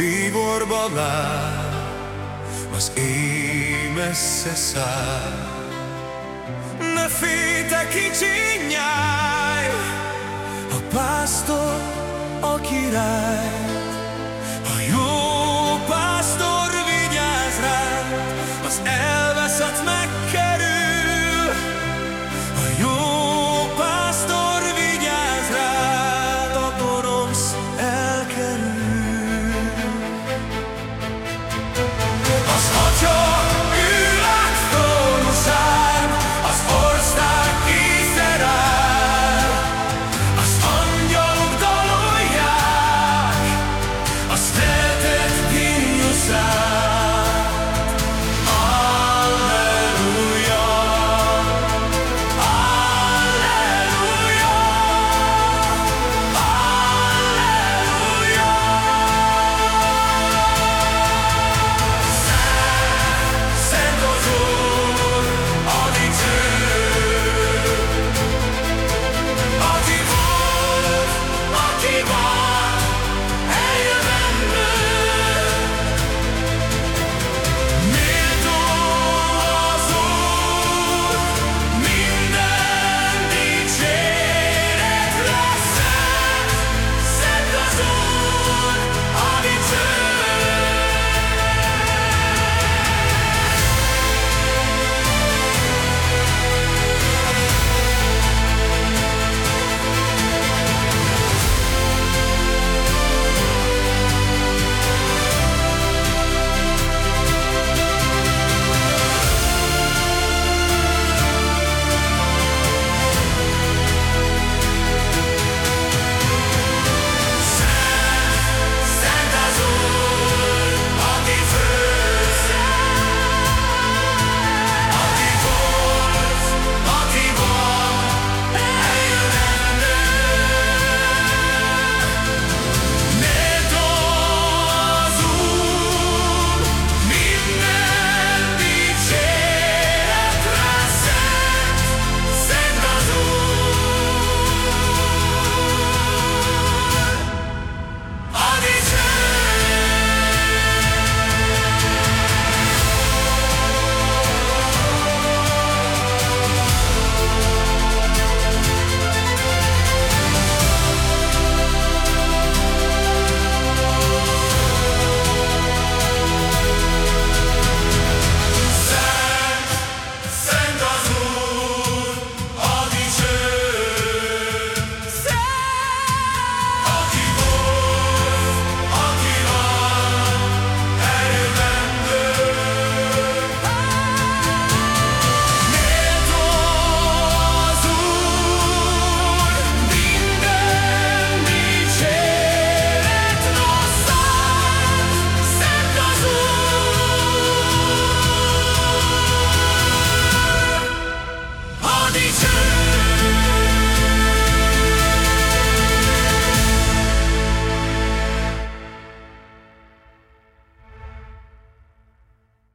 bíborba vár, az éj messze száll. Ne félj, te kicsi nyáj, a pásztor a király.